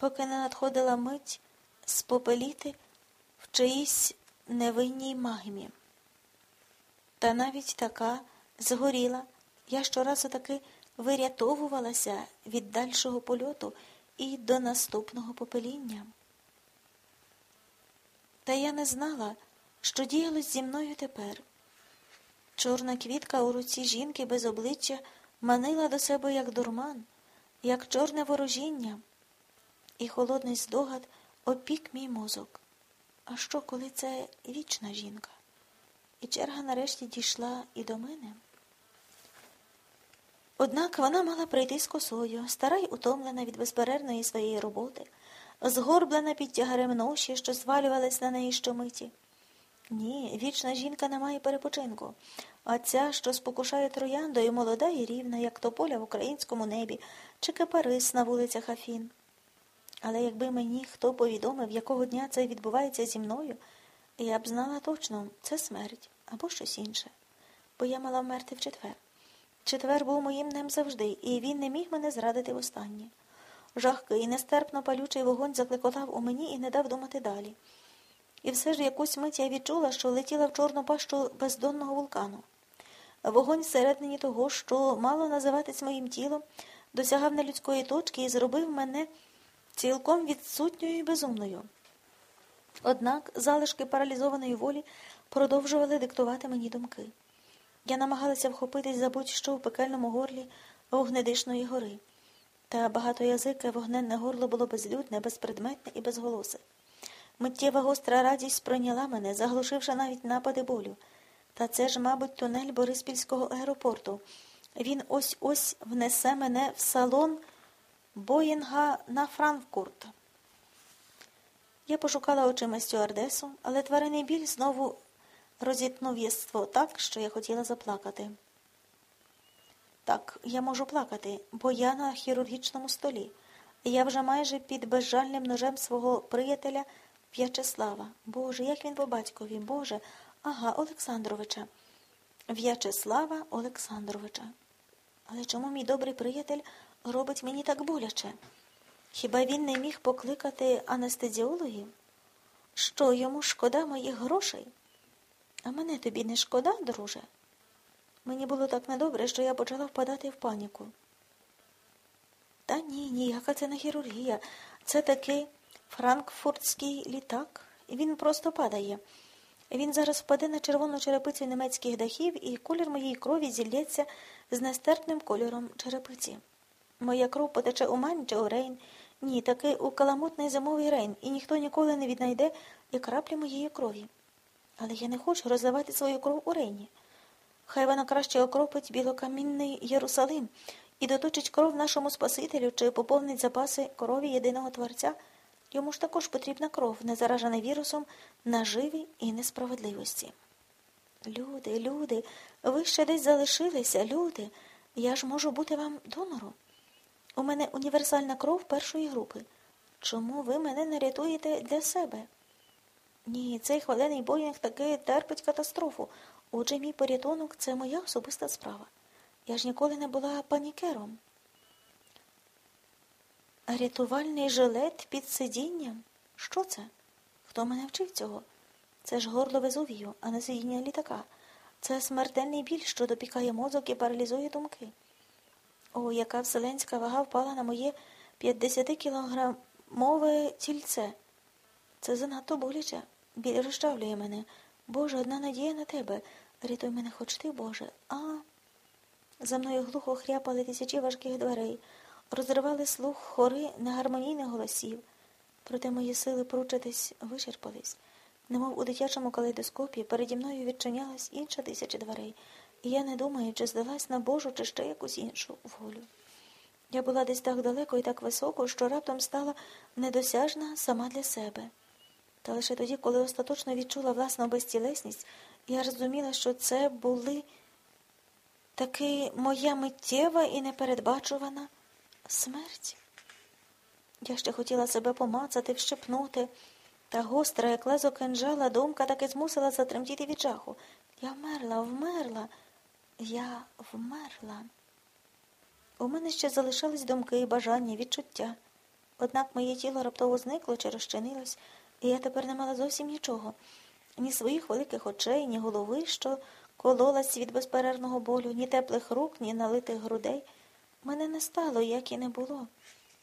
поки не надходила мить спопеліти в чиїсь невинній магмі. Та навіть така згоріла, я щоразу таки вирятовувалася від дальшого польоту і до наступного попеління. Та я не знала, що діялось зі мною тепер. Чорна квітка у руці жінки без обличчя манила до себе як дурман, як чорне ворожіння, і холодний здогад опік мій мозок. А що, коли це вічна жінка? І черга нарешті дійшла і до мене. Однак вона мала прийти з косою, стара й утомлена від безперервної своєї роботи, згорблена під тягарем ноші, що звалювались на неї щомиті. Ні, вічна жінка не має перепочинку, а ця, що спокушає трояндою, молода і рівна, як тополя в українському небі, чи кипарис на вулицях Афін. Але якби мені хто повідомив, якого дня це відбувається зі мною, я б знала точно, це смерть або щось інше, бо я мала вмерти в четвер. Четвер був моїм днем завжди, і він не міг мене зрадити востаннє. Жахкий нестерпно палючий вогонь закликотав у мені і не дав думати далі. І все ж якусь мить я відчула, що летіла в чорну пащу бездонного вулкану. Вогонь всередині того, що мало називатись моїм тілом, досягав нелюдської точки і зробив мене цілком відсутньою і безумною. Однак залишки паралізованої волі продовжували диктувати мені думки. Я намагалася вхопитись за будь-що в пекельному горлі вогнедишної гори. Та багатоязике вогненне горло було безлюдне, безпредметне і безголосе. Миттєва гостра радість пройняла мене, заглушивши навіть напади болю. Та це ж, мабуть, тунель Бориспільського аеропорту. Він ось ось внесе мене в салон Боїнга на Франкфурт. Я пошукала очима стюардесу, але твариний біль знову розітнув єство так, що я хотіла заплакати. Так, я можу плакати, бо я на хірургічному столі. Я вже майже під безжальним ножем свого приятеля В'ячеслава. Боже, як він по батькові, Боже, ага, Олександровича. В'ячеслава Олександровича. Але чому мій добрий приятель робить мені так боляче? Хіба він не міг покликати анестезіологів? Що йому шкода моїх грошей? А мене тобі не шкода, друже? Мені було так недобре, що я почала впадати в паніку. Та ні, ніяка це не хірургія. Це такий франкфуртський літак. Він просто падає. Він зараз впаде на червону черепицю німецьких дахів, і колір моєї крові зілється з нестерпним кольором черепиці. Моя кров потече у Мань чи у Рейн. Ні, таки у каламутний зимовий рейн, і ніхто ніколи не віднайде і краплі моєї крові. Але я не хочу розливати свою кров у рейні. Хай вона краще окропить білокамінний Єрусалим і доточить кров нашому Спасителю чи поповнить запаси крові єдиного Творця. Йому ж також потрібна кров, не заражена вірусом наживі і несправедливості. Люди, люди, ви ще десь залишилися, люди. Я ж можу бути вам донором. У мене універсальна кров першої групи. Чому ви мене не рятуєте для себе? Ні, цей хвалений боїнг таки терпить катастрофу. Отже, мій порятунок це моя особиста справа. Я ж ніколи не була панікером. Рятувальний жилет під сидінням? Що це? Хто мене вчив цього? Це ж горло Везувію, а не сидіння літака. Це смертельний біль, що допікає мозок і паралізує думки. О, яка вселенська вага впала на моє 50-кілограмове тільце. Це занадто боляче. Біль розчавлює мене. Боже, одна надія на тебе. Рятуй мене хоч ти, Боже. А. За мною глухо хряпали тисячі важких дверей, розривали слух хори негармонійних голосів. Проте мої сили пручитись вичерпались. Немов у дитячому калейдоскопі переді мною відчинялась інша тисяча дверей, і я не думаю, чи здалась на Божу, чи ще якусь іншу волю. Я була десь так далеко і так високо, що раптом стала недосяжна сама для себе. Та лише тоді, коли остаточно відчула власну безтілесність, я розуміла, що це були таки моя миттєва і непередбачувана смерть. Я ще хотіла себе помацати, вщепнути, та гостра, як лезо кинжала, думка таки змусила затремтіти від жаху. Я вмерла, вмерла, я вмерла. У мене ще залишались думки, бажання, відчуття. Однак моє тіло раптово зникло чи розчинилось, і я тепер не мала зовсім нічого. Ні своїх великих очей, ні голови, що кололась від безперервного болю, ні теплих рук, ні налитих грудей. Мене не стало, як і не було.